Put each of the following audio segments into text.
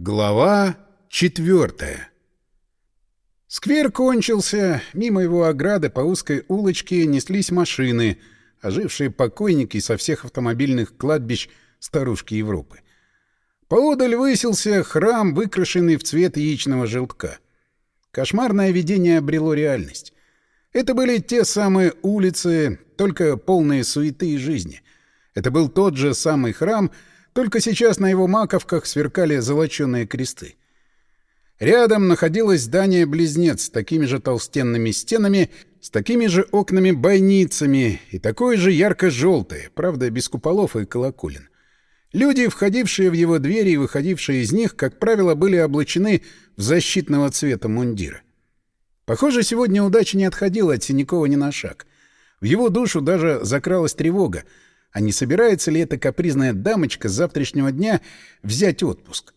Глава четвертая Сквер кончился, мимо его ограды по узкой улочке неслись машины, ожившие покойники со всех автомобильных кладбищ старушки Европы. Поодаль высился храм, выкрашенный в цвет яичного желтка. Кошмарное видение обрело реальность. Это были те самые улицы, только полные суеты и жизни. Это был тот же самый храм, только сейчас на его маковках сверкали золоченые кресты. Рядом находилось здание-близнец с такими же толстенными стенами, с такими же окнами-бойницами и такое же ярко-желтое, правда, без куполов и колоколен. Люди, входившие в его двери и выходившие из них, как правило, были облачены в защитного цвета мундира. Похоже, сегодня удача не отходила от Синякова ни на шаг. В его душу даже закралась тревога, а не собирается ли эта капризная дамочка с завтрашнего дня взять отпуск.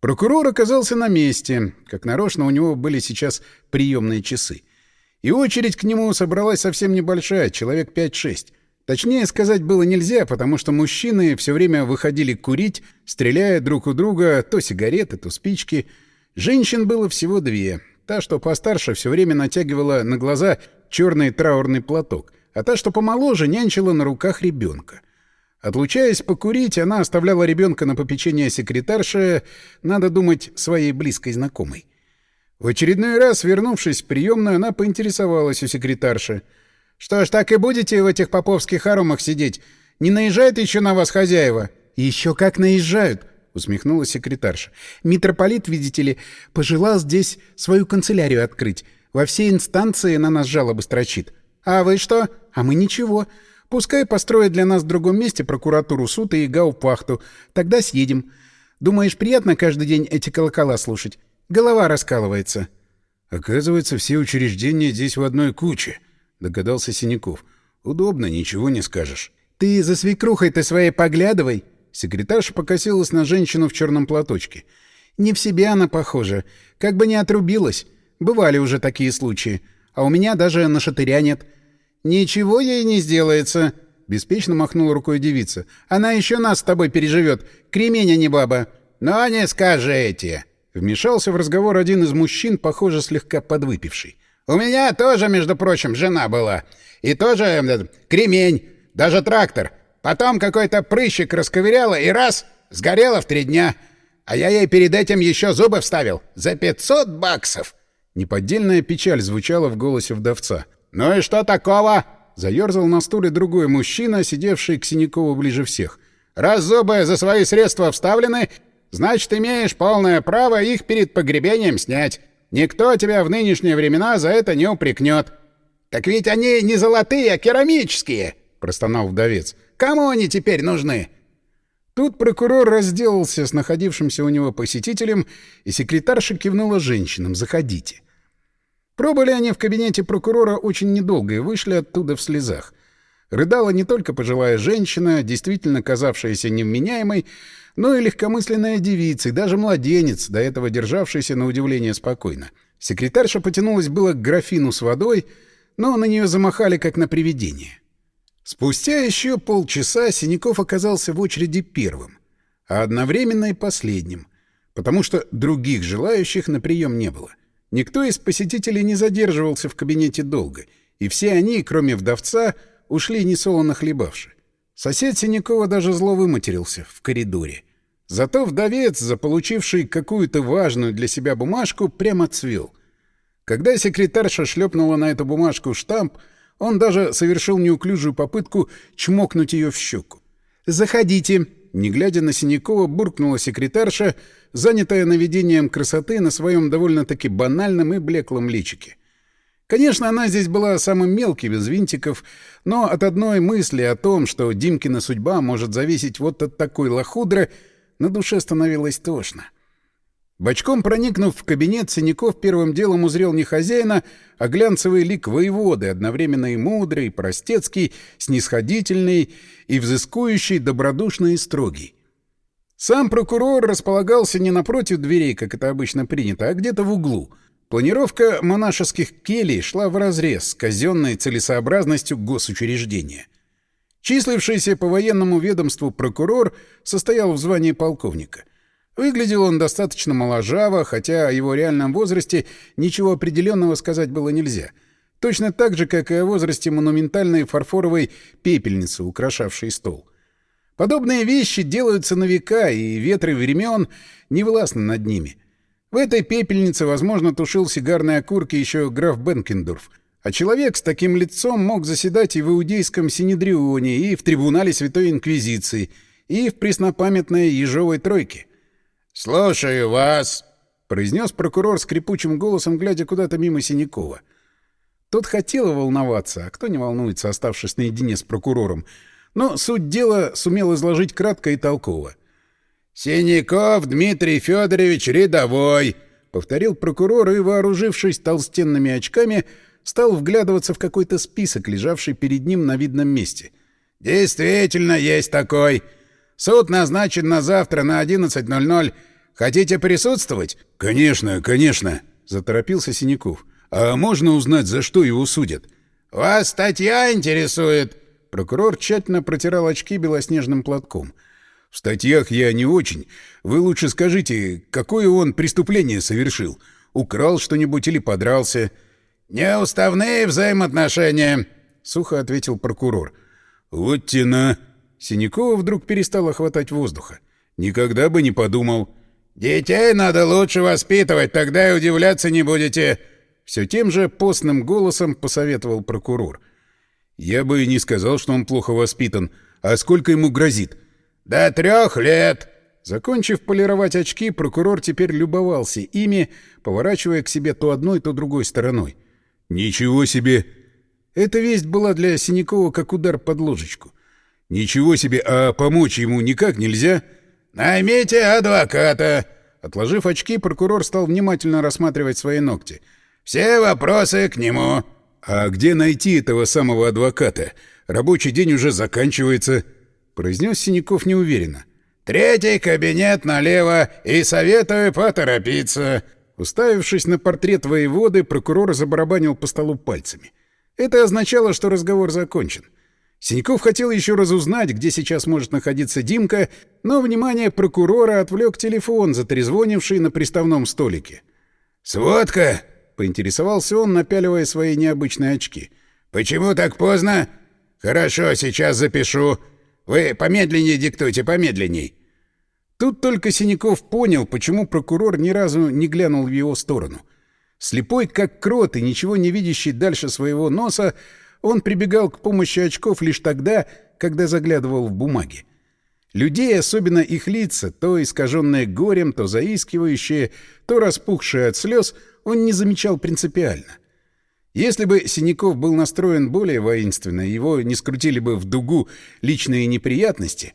Прокурор оказался на месте, как нарочно у него были сейчас приемные часы. И очередь к нему собралась совсем небольшая, человек 5-6. Точнее сказать было нельзя, потому что мужчины все время выходили курить, стреляя друг у друга то сигареты, то спички. Женщин было всего две. Та, что постарше, все время натягивала на глаза черный траурный платок, а та, что помоложе, нянчила на руках ребенка. Отлучаясь покурить, она оставляла ребенка на попечение секретарши, надо думать, своей близкой знакомой. В очередной раз, вернувшись в приемную, она поинтересовалась у секретарши — что ж, так и будете в этих поповских хоромах сидеть? Не наезжают еще на вас хозяева? Еще как наезжают, усмехнулась секретарша. Митрополит, видите ли, пожелал здесь свою канцелярию открыть. Во все инстанции на нас жалобы строчит. А вы что? А мы ничего. Пускай построят для нас в другом месте прокуратуру, суд и гауптвахту. Тогда съедем. Думаешь, приятно каждый день эти колокола слушать? Голова раскалывается. Оказывается, все учреждения здесь в одной куче, — догадался Синяков. «Удобно, ничего не скажешь». «Ты за свекрухой-то своей поглядывай!» Секретарша покосилась на женщину в черном платочке. «Не в себя она похожа. Как бы не отрубилась. Бывали уже такие случаи. А у меня даже на шатыря нет». «Ничего ей не сделается!» — беспечно махнула рукой девица. «Она еще нас с тобой переживет. Кремень, а не баба». «Но не скажите!» Вмешался в разговор один из мужчин, похоже, слегка подвыпивший. У меня тоже, между прочим, жена была. И тоже э, кремень, даже трактор. Потом какой-то прыщик расковыряла и раз — сгорела в три дня. А я ей перед этим еще зубы вставил. За пятьсот баксов. Неподдельная печаль звучала в голосе вдовца. «Ну и что такого?» Заерзал на стуле другой мужчина, сидевший к Синякову ближе всех. «Раз зубы за свои средства вставлены, значит, имеешь полное право их перед погребением снять. Никто тебя в нынешние времена за это не упрекнет. Так ведь они не золотые, а керамические, простонал вдовец. Кому они теперь нужны? Тут прокурор разделался с находившимся у него посетителем, и секретарша кивнула женщинам «Заходите». Пробыли они в кабинете прокурора очень недолго и вышли оттуда в слезах. Рыдала не только пожилая женщина, действительно казавшаяся невменяемой, но и легкомысленная девица, и даже младенец, до этого державшийся на удивление спокойно. Секретарша потянулась было к графину с водой, но на нее замахали, как на привидение. Спустя еще полчаса Синяков оказался в очереди первым, а одновременно и последним, потому что других желающих на прием не было. Никто из посетителей не задерживался в кабинете долго, и все они, кроме вдовца, ушли несолоно хлебавши. Сосед Синякова даже зло выматерился в коридоре. Зато вдовец, заполучивший какую-то важную для себя бумажку, прямо цвел. Когда секретарша шлепнула на эту бумажку штамп, он даже совершил неуклюжую попытку чмокнуть ее в щеку. «Заходите!» Не глядя на Синякова, буркнула секретарша, занятая наведением красоты на своем довольно-таки банальном и блеклом личике. Конечно, она здесь была самым мелким из винтиков, но от одной мысли о том, что Димкина судьба может зависеть вот от такой лохудры, на душе становилось тошно. Бочком проникнув в кабинет, Синяков первым делом узрел не хозяина, а глянцевый лик воеводы, одновременно и мудрый, и простецкий, снисходительный и взыскующий, добродушный и строгий. Сам прокурор располагался не напротив дверей, как это обычно принято, а где-то в углу. Планировка монашеских келей шла вразрез с казенной целесообразностью госучреждения. Числившийся по военному ведомству прокурор состоял в звании полковника. Выглядел он достаточно моложаво, хотя о его реальном возрасте ничего определенного сказать было нельзя. Точно так же, как и о возрасте монументальной фарфоровой пепельницы, украшавшей стол. Подобные вещи делаются на века, и ветры времен не властны над ними. В этой пепельнице, возможно, тушил сигарные окурки еще граф Бенкендорф, а человек с таким лицом мог заседать и в иудейском Синедрионе, и в трибунале Святой Инквизиции, и в преснопамятной Ежовой Тройке — «Слушаю вас», — произнес прокурор скрипучим голосом, глядя куда-то мимо Синякова. Тот хотел волноваться, а кто не волнуется, оставшись наедине с прокурором. Но суть дела сумел изложить кратко и толково. «Синяков Дмитрий Федорович рядовой», — повторил прокурор и, вооружившись толстенными очками, стал вглядываться в какой-то список, лежавший перед ним на видном месте. «Действительно есть такой. Суд назначен на завтра на 11.00. Хотите присутствовать? — Конечно, конечно, — заторопился Синяков. — А можно узнать, за что его судят? — Вас статья интересует. Прокурор тщательно протирал очки белоснежным платком. — В статьях я не очень. Вы лучше скажите, какое он преступление совершил? Украл что-нибудь или подрался? — Неуставные взаимоотношения, — сухо ответил прокурор. — Вот тена. Синякова вдруг перестала хватать воздуха. «Никогда бы не подумал». «Детей надо лучше воспитывать, тогда и удивляться не будете». Все тем же постным голосом посоветовал прокурор. «Я бы не сказал, что он плохо воспитан. А сколько ему грозит?» «До трех лет». Закончив полировать очки, прокурор теперь любовался ими, поворачивая к себе то одной, то другой стороной. «Ничего себе!» Эта весть была для Синякова как удар под ложечку. «Ничего себе, а помочь ему никак нельзя?» «Наймите адвоката!» Отложив очки, прокурор стал внимательно рассматривать свои ногти. «Все вопросы к нему!» «А где найти этого самого адвоката? Рабочий день уже заканчивается», — произнес Синяков неуверенно. «Третий кабинет налево, и советую поторопиться!» Уставившись на портрет воеводы, прокурор забарабанил по столу пальцами. Это означало, что разговор закончен. Синьков хотел еще разузнать, где сейчас может находиться Димка, но внимание прокурора отвлек телефон, затрезвонивший на приставном столике. «Сводка!» — поинтересовался он, напяливая свои необычные очки. «Почему так поздно?» «Хорошо, сейчас запишу. Вы помедленнее диктуйте, помедленней». Тут только Синяков понял, почему прокурор ни разу не глянул в его сторону. Слепой, как крот, и ничего не видящий дальше своего носа, он прибегал к помощи очков лишь тогда, когда заглядывал в бумаги. Людей, особенно их лица, то искаженные горем, то заискивающие, то распухшие от слез, он не замечал принципиально. Если бы Синяков был настроен более воинственно, его не скрутили бы в дугу личные неприятности,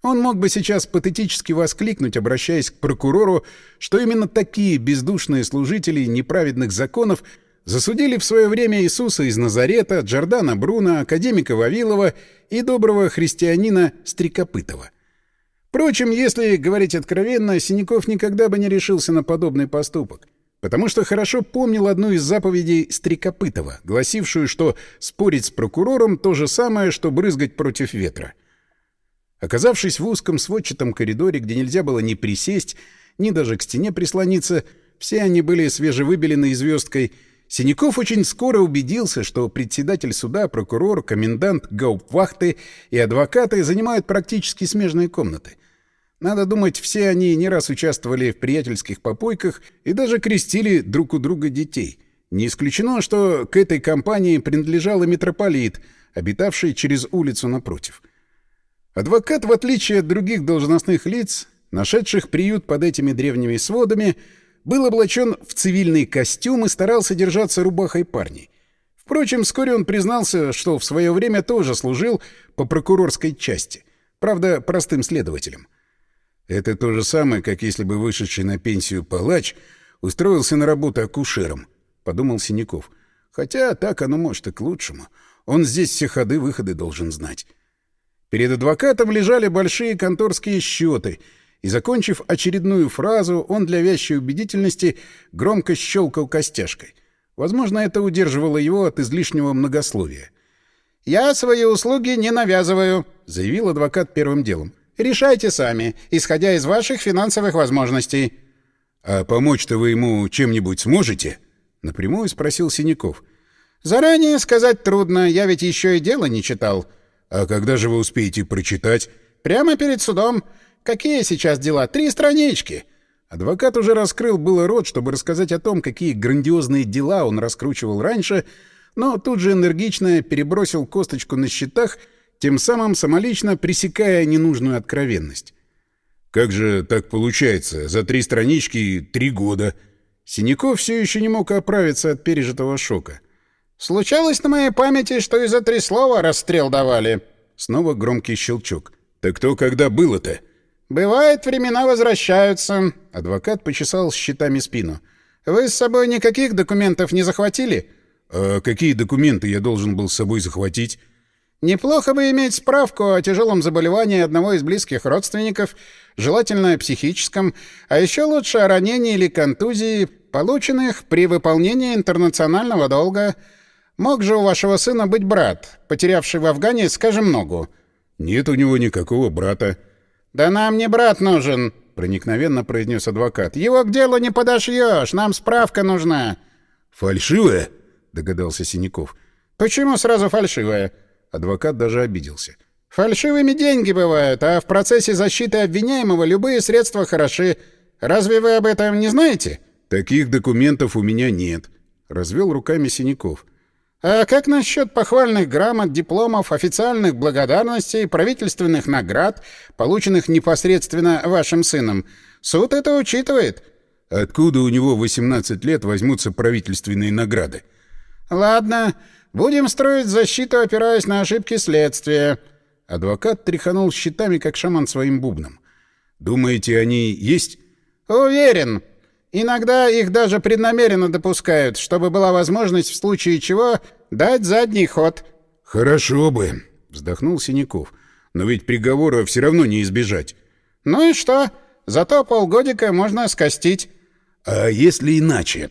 он мог бы сейчас патетически воскликнуть, обращаясь к прокурору, что именно такие бездушные служители неправедных законов — Засудили в свое время Иисуса из Назарета, Джордана Бруна, академика Вавилова и доброго христианина Стрекопытова. Впрочем, если говорить откровенно, Синяков никогда бы не решился на подобный поступок, потому что хорошо помнил одну из заповедей Стрекопытова, гласившую, что спорить с прокурором — то же самое, что брызгать против ветра. Оказавшись в узком сводчатом коридоре, где нельзя было ни присесть, ни даже к стене прислониться, все они были свежевыбелены звездкой — Синяков очень скоро убедился, что председатель суда, прокурор, комендант гауптвахты и адвокаты занимают практически смежные комнаты. Надо думать, все они не раз участвовали в приятельских попойках и даже крестили друг у друга детей. Не исключено, что к этой компании принадлежал и митрополит, обитавший через улицу напротив. Адвокат, в отличие от других должностных лиц, нашедших приют под этими древними сводами, был облачен в цивильный костюм и старался держаться рубахой парней. Впрочем, вскоре он признался, что в свое время тоже служил по прокурорской части. Правда, простым следователем. Это то же самое, как если бы вышедший на пенсию палач устроился на работу акушером, — подумал Синяков. Хотя так оно может и к лучшему. Он здесь все ходы-выходы должен знать. Перед адвокатом лежали большие конторские счеты — и, закончив очередную фразу, он для вящей убедительности громко щелкал костяшкой. Возможно, это удерживало его от излишнего многословия. «Я свои услуги не навязываю», — заявил адвокат первым делом. Решайте сами, исходя из ваших финансовых возможностей». «А помочь-то вы ему чем-нибудь сможете?» — напрямую спросил Синяков. «Заранее сказать трудно, я ведь еще и дело не читал». «А когда же вы успеете прочитать?» «Прямо перед судом. Какие сейчас дела? Три странички». Адвокат уже раскрыл было рот, чтобы рассказать о том, какие грандиозные дела он раскручивал раньше, но тут же энергично перебросил косточку на счетах, тем самым самолично пресекая ненужную откровенность. «Как же так получается? За три странички три года». Синяков все еще не мог оправиться от пережитого шока. «Случалось на моей памяти, что и за три слова расстрел давали». Снова громкий щелчок. «Так кто когда было-то?» «Бывает, времена возвращаются». Адвокат почесал щитами спину. «Вы с собой никаких документов не захватили?» «А какие документы я должен был с собой захватить?» «Неплохо бы иметь справку о тяжелом заболевании одного из близких родственников, желательно психическом, а еще лучше о ранении или контузии, полученных при выполнении интернационального долга. Мог же у вашего сына быть брат, потерявший в Афгане, скажем, ногу?» «Нет у него никакого брата». «Да нам не брат нужен», — проникновенно произнес адвокат. «Его к делу не подошьешь, нам справка нужна». «Фальшивая?» — догадался Синяков. «Почему сразу фальшивая?» Адвокат даже обиделся. «Фальшивыми деньги бывают, а в процессе защиты обвиняемого любые средства хороши. Разве вы об этом не знаете?» «Таких документов у меня нет», — развел руками Синяков. А как насчет похвальных грамот, дипломов, официальных благодарностей, правительственных наград, полученных непосредственно вашим сыном? Суд это учитывает. Откуда у него 18 лет возьмутся правительственные награды? Ладно, будем строить защиту, опираясь на ошибки следствия. Адвокат тряханул щитами, как шаман своим бубном. Думаете, они есть? Уверен. Иногда их даже преднамеренно допускают, чтобы была возможность в случае чего дать задний ход. Хорошо бы, вздохнул Синяков. Но ведь приговора все равно не избежать. Ну и что? Зато полгодика можно скостить. А если иначе?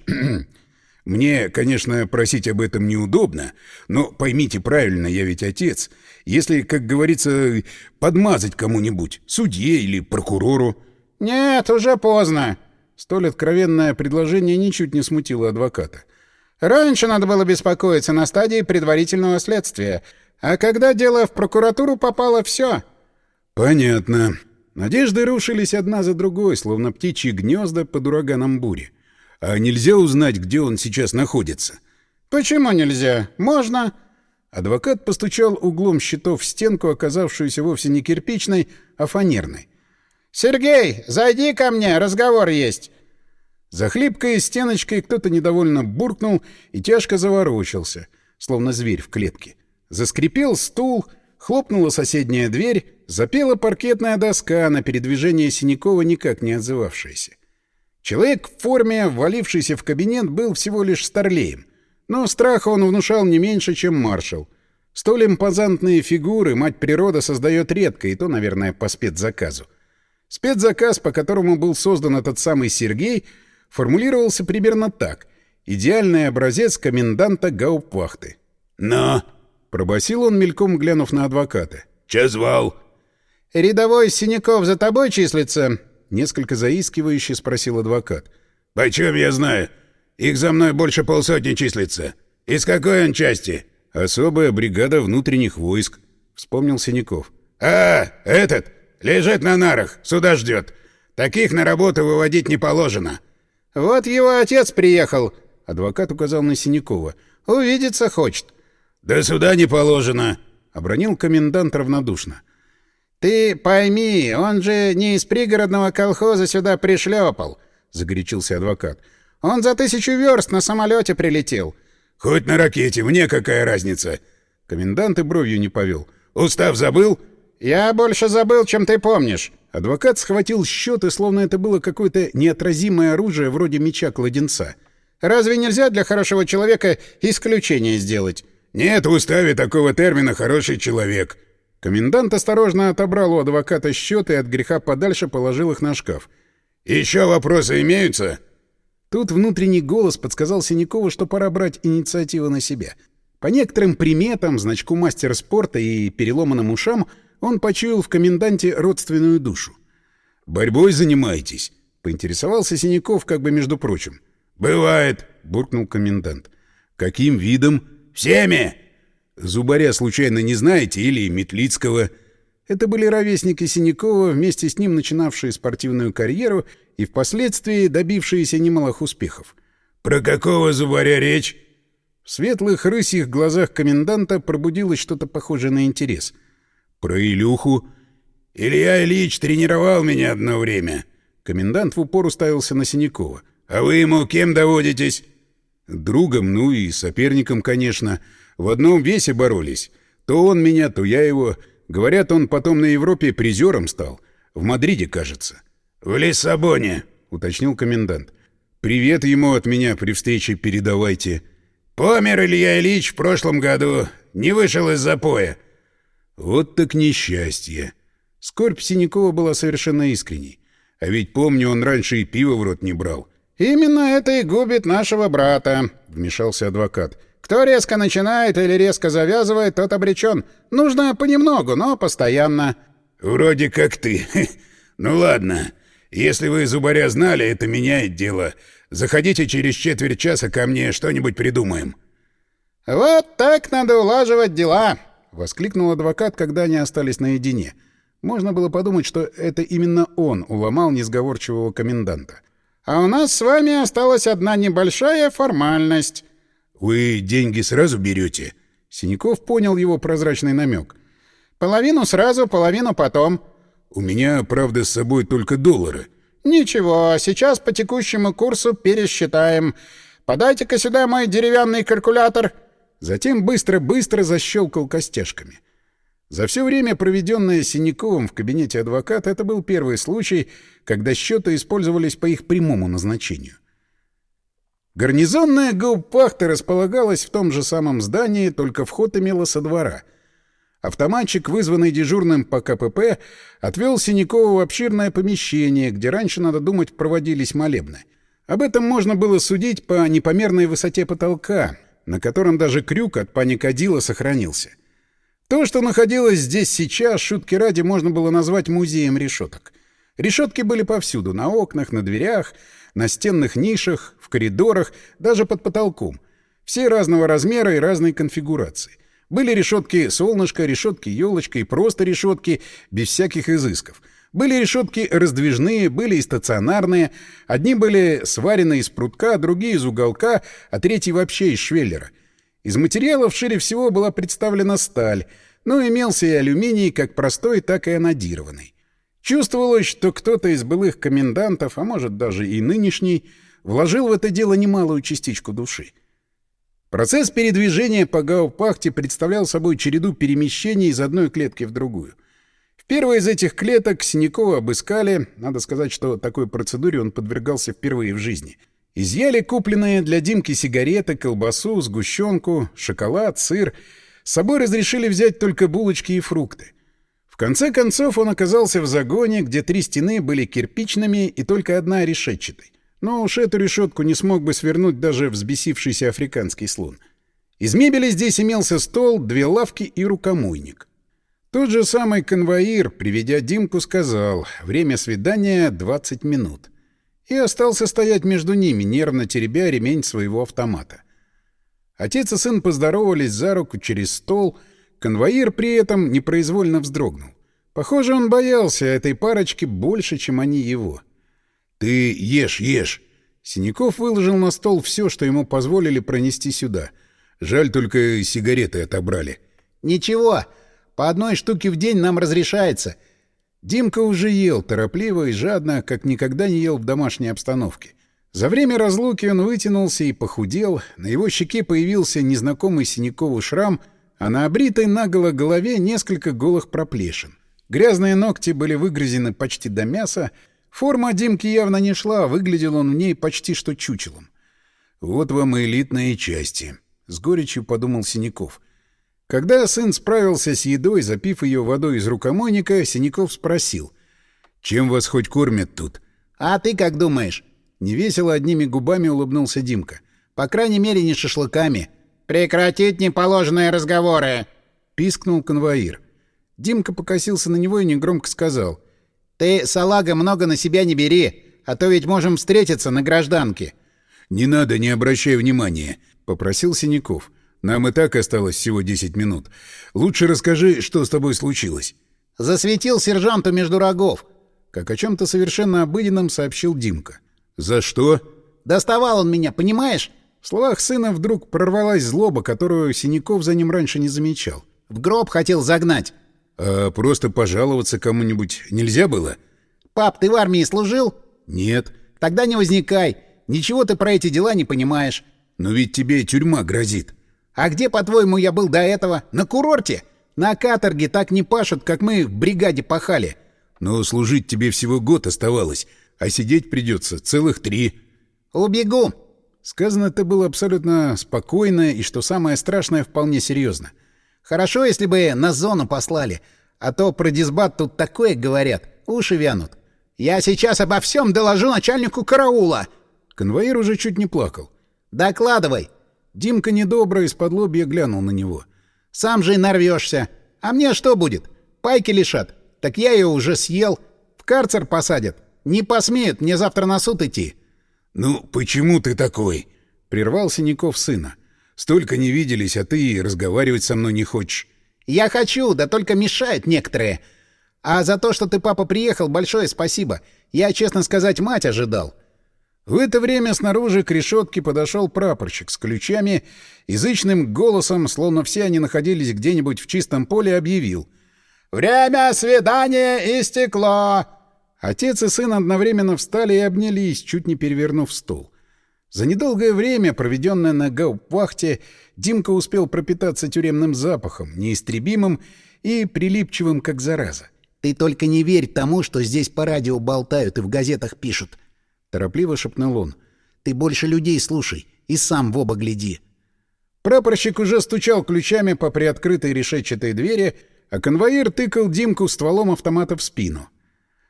Мне, конечно, просить об этом неудобно, но поймите правильно, я ведь отец. Если, как говорится, подмазать кому-нибудь, судье или прокурору... Нет, уже поздно. Столь откровенное предложение ничуть не смутило адвоката. «Раньше надо было беспокоиться на стадии предварительного следствия, а когда дело в прокуратуру попало, все. «Понятно». Надежды рушились одна за другой, словно птичьи гнезда под ураганом бури. «А нельзя узнать, где он сейчас находится?» «Почему нельзя? Можно». Адвокат постучал углом щитов в стенку, оказавшуюся вовсе не кирпичной, а фанерной. «Сергей, зайди ко мне, разговор есть!» За хлипкой стеночкой кто-то недовольно буркнул и тяжко заворочился, словно зверь в клетке. Заскрипел стул, хлопнула соседняя дверь, запела паркетная доска на передвижение Синякова никак не отзывавшаяся. Человек в форме, ввалившийся в кабинет, был всего лишь старлеем, но страха он внушал не меньше, чем маршал. Столь импозантные фигуры мать природа создает редко, и то, наверное, по спецзаказу. Спецзаказ, по которому был создан этот самый Сергей, формулировался примерно так. Идеальный образец коменданта гауптвахты. «Но!» — пробасил он, мельком глянув на адвоката. «Че звал?» «Рядовой Синяков за тобой числится?» — несколько заискивающе спросил адвокат. «Почем я знаю? Их за мной больше полсотни числится. Из какой он части?» «Особая бригада внутренних войск», — вспомнил Синяков. «А, этот! Лежит на нарах, сюда ждет. Таких на работу выводить не положено». «Вот его отец приехал», — адвокат указал на Синякова. «Увидеться хочет». «Да сюда не положено», — обронил комендант равнодушно. «Ты пойми, он же не из пригородного колхоза сюда пришлепал», — загорячился адвокат. «Он за тысячу верст на самолете прилетел». «Хоть на ракете, мне какая разница?» Комендант и бровью не повел. «Устав забыл?» «Я больше забыл, чем ты помнишь». Адвокат схватил счеты, словно это было какое-то неотразимое оружие вроде меча-кладенца. «Разве нельзя для хорошего человека исключение сделать?» «Нет в уставе такого термина «хороший человек». Комендант осторожно отобрал у адвоката счеты и от греха подальше положил их на шкаф. «Еще вопросы имеются?» Тут внутренний голос подсказал Синякову, что пора брать инициативу на себя. По некоторым приметам, значку мастера спорта и переломанным ушам — он почуял в коменданте родственную душу. «Борьбой занимаетесь?» — поинтересовался Синяков как бы между прочим. «Бывает», — буркнул комендант. «Каким видом?» «Всеми!» «Зубаря случайно не знаете или Метлицкого?» Это были ровесники Синякова, вместе с ним начинавшие спортивную карьеру и впоследствии добившиеся немалых успехов. «Про какого зубаря речь?» В светлых рысьих глазах коменданта пробудилось что-то похожее на интерес. «Про Илюху?» «Илья Ильич тренировал меня одно время». Комендант в упор уставился на Синякова. «А вы ему кем доводитесь?» «Другом, ну и соперником, конечно. В одном весе боролись. То он меня, то я его. Говорят, он потом на Европе призером стал. В Мадриде, кажется». «В Лиссабоне», — уточнил комендант. «Привет ему от меня при встрече передавайте». «Помер Илья Ильич в прошлом году. Не вышел из запоя». «Вот так несчастье». Скорбь Синякова была совершенно искренней. А ведь помню, он раньше и пиво в рот не брал. «Именно это и губит нашего брата», — вмешался адвокат. «Кто резко начинает или резко завязывает, тот обречен. Нужно понемногу, но постоянно». «Вроде как ты. Ну ладно. Если вы зубаря знали, это меняет дело. Заходите через четверть часа ко мне, что-нибудь придумаем». «Вот так надо улаживать дела», — воскликнул адвокат, когда они остались наедине. Можно было подумать, что это именно он уломал несговорчивого коменданта. «А у нас с вами осталась одна небольшая формальность». «Вы деньги сразу берете?» Синяков понял его прозрачный намек. «Половину сразу, половину потом». «У меня, правда, с собой только доллары». «Ничего, сейчас по текущему курсу пересчитаем. Подайте-ка сюда мой деревянный калькулятор». Затем быстро-быстро защелкал костяшками. За все время, проведенное Синяковым в кабинете адвоката, это был первый случай, когда счеты использовались по их прямому назначению. Гарнизонная гауптвахта располагалась в том же самом здании, только вход имела со двора — Автоматчик, вызванный дежурным по КПП, отвел Синякова в обширное помещение, где раньше, надо думать, проводились молебны. Об этом можно было судить по непомерной высоте потолка, на котором даже крюк от паникадила сохранился. То, что находилось здесь сейчас, шутки ради, можно было назвать музеем решеток. Решетки были повсюду — на окнах, на дверях, на стенных нишах, в коридорах, даже под потолком. Все разного размера и разной конфигурации — были решетки солнышко, решетки елочка и просто решетки, без всяких изысков. Были решетки раздвижные, были и стационарные. Одни были сварены из прутка, другие из уголка, а третий вообще из швеллера. Из материалов шире всего была представлена сталь, но имелся и алюминий, как простой, так и анодированный. Чувствовалось, что кто-то из былых комендантов, а может даже и нынешний, вложил в это дело немалую частичку души. Процесс передвижения по Гаупахте представлял собой череду перемещений из одной клетки в другую. В первой из этих клеток Синякова обыскали, надо сказать, что такой процедуре он подвергался впервые в жизни. Изъяли купленные для Димки сигареты, колбасу, сгущенку, шоколад, сыр. С собой разрешили взять только булочки и фрукты. В конце концов он оказался в загоне, где три стены были кирпичными и только одна решетчатой. Но уж эту решетку не смог бы свернуть даже взбесившийся африканский слон. Из мебели здесь имелся стол, две лавки и рукомойник. Тот же самый конвоир, приведя Димку, сказал «Время свидания — 20 минут». И остался стоять между ними, нервно теребя ремень своего автомата. Отец и сын поздоровались за руку через стол. Конвоир при этом непроизвольно вздрогнул. Похоже, он боялся этой парочки больше, чем они его. — «Ты ешь, ешь!» Синяков выложил на стол все, что ему позволили пронести сюда. Жаль, только сигареты отобрали. «Ничего, по одной штуке в день нам разрешается». Димка уже ел торопливо и жадно, как никогда не ел в домашней обстановке. За время разлуки он вытянулся и похудел, на его щеке появился незнакомый Синякову шрам, а на обритой наголо голове несколько голых проплешин. Грязные ногти были выгрызены почти до мяса, Форма Димки явно не шла, выглядел он в ней почти что чучелом. «Вот вам и элитные части», — с горечью подумал Синяков. Когда сын справился с едой, запив ее водой из рукомойника, Синяков спросил. «Чем вас хоть кормят тут?» «А ты как думаешь?» Невесело одними губами улыбнулся Димка. «По крайней мере, не шашлыками». «Прекратить неположенные разговоры!» — пискнул конвоир. Димка покосился на него и негромко сказал. «Ты, салага, много на себя не бери, а то ведь можем встретиться на гражданке». «Не надо, не обращай внимания», — попросил Синяков. «Нам и так осталось всего 10 минут. Лучше расскажи, что с тобой случилось». «Засветил сержанту между рогов», — как о чем-то совершенно обыденном сообщил Димка. «За что?» «Доставал он меня, понимаешь?» В словах сына вдруг прорвалась злоба, которую Синяков за ним раньше не замечал. «В гроб хотел загнать». «А просто пожаловаться кому-нибудь нельзя было?» «Пап, ты в армии служил?» «Нет». «Тогда не возникай. Ничего ты про эти дела не понимаешь». «Но ведь тебе тюрьма грозит». «А где, по-твоему, я был до этого? На курорте? На каторге так не пашут, как мы в бригаде пахали». «Но служить тебе всего год оставалось, а сидеть придется целых три». «Убегу». Сказано это было абсолютно спокойно и, что самое страшное, вполне серьезно. «Хорошо, если бы на зону послали, а то про дисбат тут такое говорят, уши вянут. Я сейчас обо всем доложу начальнику караула». Конвоир уже чуть не плакал. «Докладывай». Димка недобро из-под лобья глянул на него. «Сам же и нарвешься. А мне что будет? Пайки лишат. Так я ее уже съел. В карцер посадят. Не посмеют мне завтра на суд идти». «Ну, почему ты такой?» — прервал Синяков сына. «Столько не виделись, а ты разговаривать со мной не хочешь». «Я хочу, да только мешают некоторые. А за то, что ты, папа, приехал, большое спасибо. Я, честно сказать, мать ожидал». В это время снаружи к решетке подошел прапорщик с ключами, язычным голосом, словно все они находились где-нибудь в чистом поле, объявил. «Время свидания истекло!» Отец и сын одновременно встали и обнялись, чуть не перевернув стол. За недолгое время, проведенное на гауптвахте, Димка успел пропитаться тюремным запахом, неистребимым и прилипчивым, как зараза. «Ты только не верь тому, что здесь по радио болтают и в газетах пишут», — торопливо шепнул он. «Ты больше людей слушай и сам в оба гляди». Прапорщик уже стучал ключами по приоткрытой решетчатой двери, а конвоир тыкал Димку стволом автомата в спину.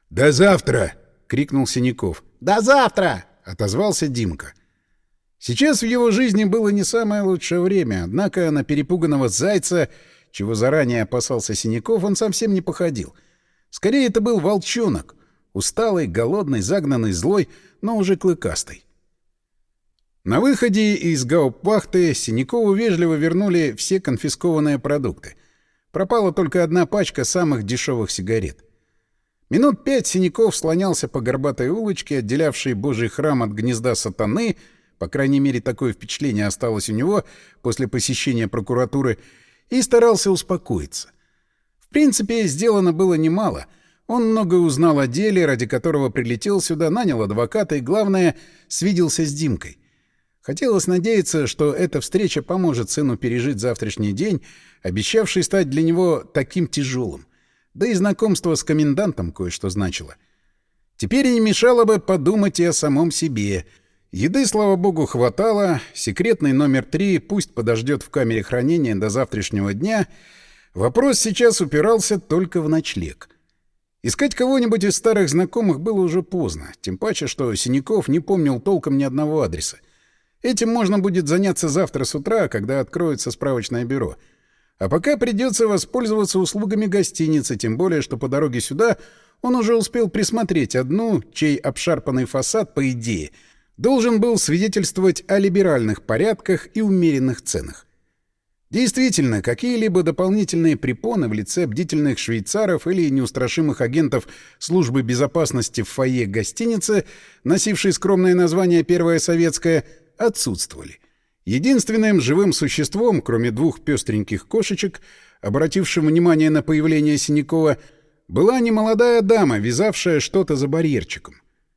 «До завтра!» — крикнул Синяков. «До завтра!» — отозвался Димка. Сейчас в его жизни было не самое лучшее время, однако на перепуганного зайца, чего заранее опасался Синяков, он совсем не походил. Скорее, это был волчонок, усталый, голодный, загнанный, злой, но уже клыкастый. На выходе из гауптвахты Синякову вежливо вернули все конфискованные продукты. Пропала только одна пачка самых дешевых сигарет. Минут пять Синяков слонялся по горбатой улочке, отделявшей Божий храм от гнезда сатаны, по крайней мере, такое впечатление осталось у него после посещения прокуратуры, и старался успокоиться. В принципе, сделано было немало. Он многое узнал о деле, ради которого прилетел сюда, нанял адвоката и, главное, свиделся с Димкой. Хотелось надеяться, что эта встреча поможет сыну пережить завтрашний день, обещавший стать для него таким тяжелым. Да и знакомство с комендантом кое-что значило. Теперь не мешало бы подумать и о самом себе. Еды, слава богу, хватало. Секретный номер три пусть подождет в камере хранения до завтрашнего дня. Вопрос сейчас упирался только в ночлег. Искать кого-нибудь из старых знакомых было уже поздно, тем паче, что Синяков не помнил толком ни одного адреса. Этим можно будет заняться завтра с утра, когда откроется справочное бюро — а пока придется воспользоваться услугами гостиницы, тем более, что по дороге сюда он уже успел присмотреть одну, чей обшарпанный фасад, по идее, должен был свидетельствовать о либеральных порядках и умеренных ценах. Действительно, какие-либо дополнительные препоны в лице бдительных швейцаров или неустрашимых агентов службы безопасности в фойе гостиницы, носившей скромное название «Первая советская», отсутствовали. Единственным живым существом, кроме двух пестреньких кошечек, обратившим внимание на появление Синякова, была немолодая дама, вязавшая что-то за барьерчиком.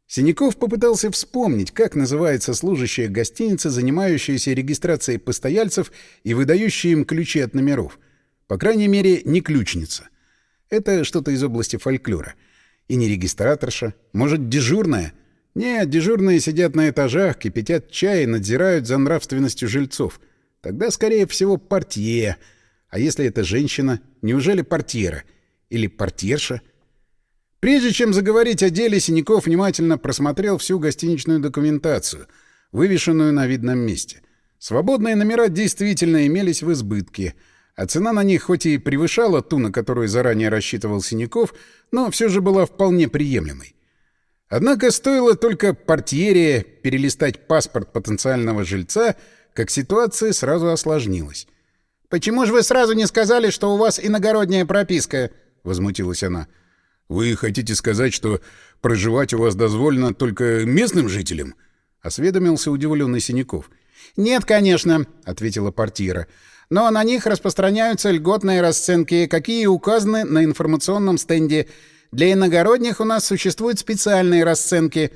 Синяков попытался вспомнить, как называется служащая гостиница, занимающаяся регистрацией постояльцев и выдающая им ключи от номеров. По крайней мере, не ключница. Это что-то из области фольклора. И не регистраторша. Может, дежурная? Нет, дежурные сидят на этажах, кипятят чай и надзирают за нравственностью жильцов. Тогда, скорее всего, портье. А если это женщина, неужели портьера? Или портьерша? Прежде чем заговорить о деле, Синяков внимательно просмотрел всю гостиничную документацию, вывешенную на видном месте. Свободные номера действительно имелись в избытке, а цена на них хоть и превышала ту, на которую заранее рассчитывал Синяков, но все же была вполне приемлемой. Однако стоило только портьере перелистать паспорт потенциального жильца, как ситуация сразу осложнилась. «Почему же вы сразу не сказали, что у вас иногородняя прописка?» — возмутилась она. «Вы хотите сказать, что проживать у вас дозволено только местным жителям?» — осведомился удивленный Синяков. «Нет, конечно», — ответила портьера. «Но на них распространяются льготные расценки, какие указаны на информационном стенде. Для иногородних у нас существуют специальные расценки».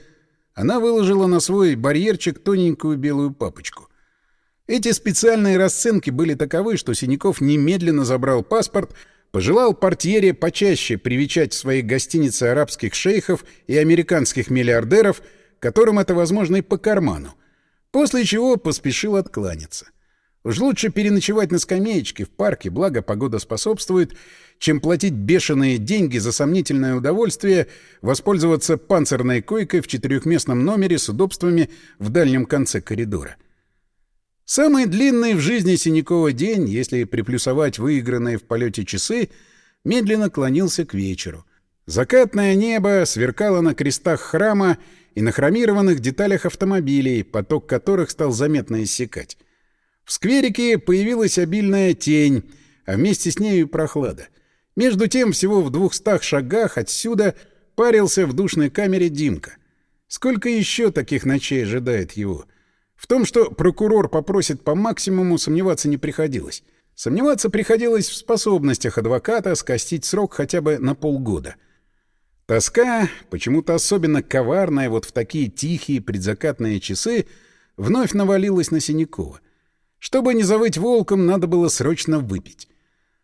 Она выложила на свой барьерчик тоненькую белую папочку. Эти специальные расценки были таковы, что Синяков немедленно забрал паспорт, пожелал портьере почаще привечать в своей гостинице арабских шейхов и американских миллиардеров, которым это, возможно, и по карману, после чего поспешил откланяться. Уж лучше переночевать на скамеечке в парке, благо погода способствует, чем платить бешеные деньги за сомнительное удовольствие воспользоваться панцирной койкой в четырехместном номере с удобствами в дальнем конце коридора. Самый длинный в жизни Синякова день, если приплюсовать выигранные в полете часы, медленно клонился к вечеру. Закатное небо сверкало на крестах храма и на хромированных деталях автомобилей, поток которых стал заметно иссякать. В скверике появилась обильная тень, а вместе с нею и прохлада. Между тем, всего в двухстах шагах отсюда парился в душной камере Димка. Сколько еще таких ночей ожидает его? В том, что прокурор попросит по максимуму, сомневаться не приходилось. Сомневаться приходилось в способностях адвоката скостить срок хотя бы на полгода. Тоска, почему-то особенно коварная вот в такие тихие предзакатные часы, вновь навалилась на Синякова. Чтобы не завыть волком, надо было срочно выпить.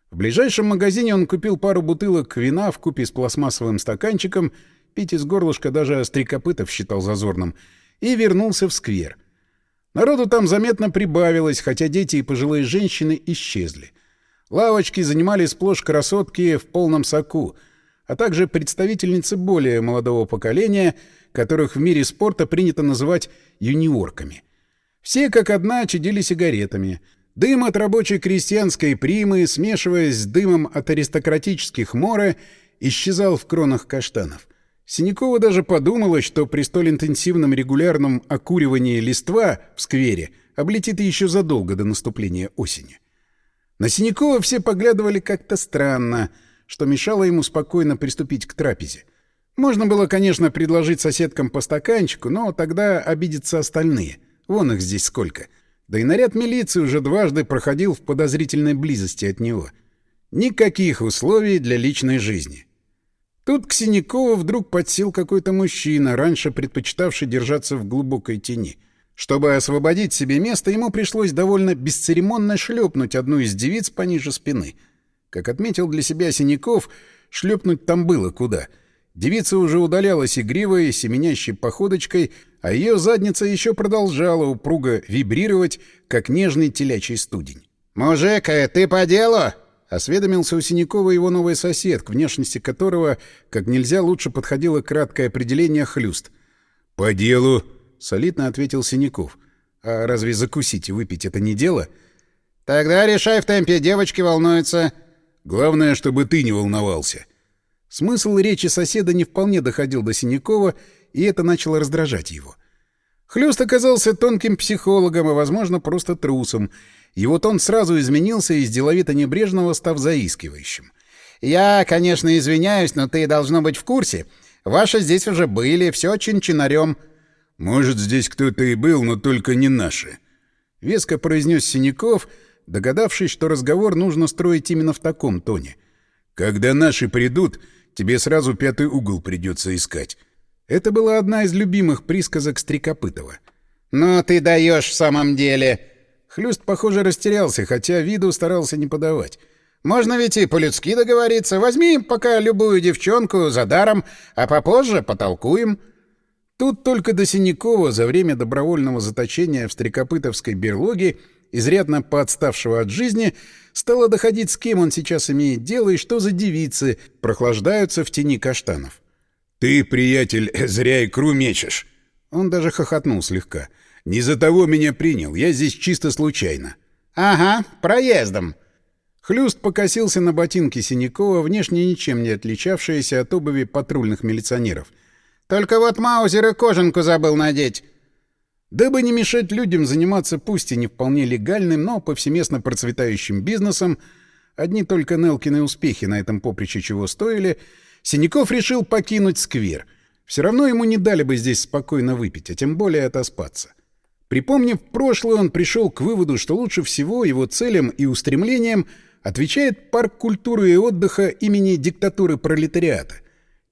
В ближайшем магазине он купил пару бутылок вина в купе с пластмассовым стаканчиком, пить из горлышка даже Стрекопытов считал зазорным, и вернулся в сквер. Народу там заметно прибавилось, хотя дети и пожилые женщины исчезли. Лавочки занимали сплошь красотки в полном соку, а также представительницы более молодого поколения, которых в мире спорта принято называть юниорками. Все как одна чадили сигаретами. Дым от рабочей крестьянской примы, смешиваясь с дымом от аристократических мора, исчезал в кронах каштанов. Синякова даже подумала, что при столь интенсивном регулярном окуривании листва в сквере облетит еще задолго до наступления осени. На Синякова все поглядывали как-то странно, что мешало ему спокойно приступить к трапезе. Можно было, конечно, предложить соседкам по стаканчику, но тогда обидятся остальные. Вон их здесь сколько. Да и наряд милиции уже дважды проходил в подозрительной близости от него. Никаких условий для личной жизни. Тут к Синякову вдруг подсел какой-то мужчина, раньше предпочитавший держаться в глубокой тени. Чтобы освободить себе место, ему пришлось довольно бесцеремонно шлепнуть одну из девиц пониже спины. Как отметил для себя Синяков, шлепнуть там было куда. Девица уже удалялась игривой, семенящей походочкой, а ее задница еще продолжала упруго вибрировать, как нежный телячий студень. «Мужик, э, ты по делу?» Осведомился у Синякова его новый сосед, к внешности которого как нельзя лучше подходило краткое определение «хлюст». «По делу», — солидно ответил Синяков. «А разве закусить и выпить — это не дело?» «Тогда решай в темпе, девочки волнуются». «Главное, чтобы ты не волновался». Смысл речи соседа не вполне доходил до Синякова, и это начало раздражать его. Хлюст оказался тонким психологом, а, возможно, просто трусом — его тон сразу изменился из деловито-небрежного, став заискивающим. «Я, конечно, извиняюсь, но ты должно быть в курсе. Ваши здесь уже были, все чин-чинарем». «Может, здесь кто-то и был, но только не наши», — веско произнес Синяков, догадавшись, что разговор нужно строить именно в таком тоне. «Когда наши придут, тебе сразу пятый угол придется искать». Это была одна из любимых присказок Стрекопытова. «Ну ты даешь в самом деле!» Хлюст, похоже, растерялся, хотя виду старался не подавать. «Можно ведь и по-людски договориться. Возьми пока любую девчонку за даром, а попозже потолкуем». Тут только до Синякова за время добровольного заточения в Стрекопытовской берлоге, изрядно поотставшего от жизни, стало доходить, с кем он сейчас имеет дело и что за девицы прохлаждаются в тени каштанов. «Ты, приятель, зря икру мечешь!» Он даже хохотнул слегка — не за того меня принял, я здесь чисто случайно. — Ага, проездом. Хлюст покосился на ботинки Синякова, внешне ничем не отличавшиеся от обуви патрульных милиционеров. «Только вот Маузер и кожанку забыл надеть». Дабы не мешать людям заниматься пусть и не вполне легальным, но повсеместно процветающим бизнесом, одни только Нелкины успехи на этом поприще чего стоили, Синяков решил покинуть сквер. Все равно ему не дали бы здесь спокойно выпить, а тем более отоспаться. Припомнив прошлое, он пришел к выводу, что лучше всего его целям и устремлениям отвечает парк культуры и отдыха имени диктатуры пролетариата.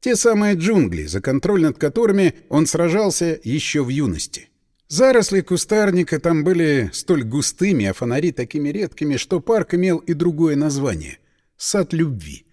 Те самые джунгли, за контроль над которыми он сражался еще в юности. Заросли кустарника там были столь густыми, а фонари такими редкими, что парк имел и другое название — «Сад любви».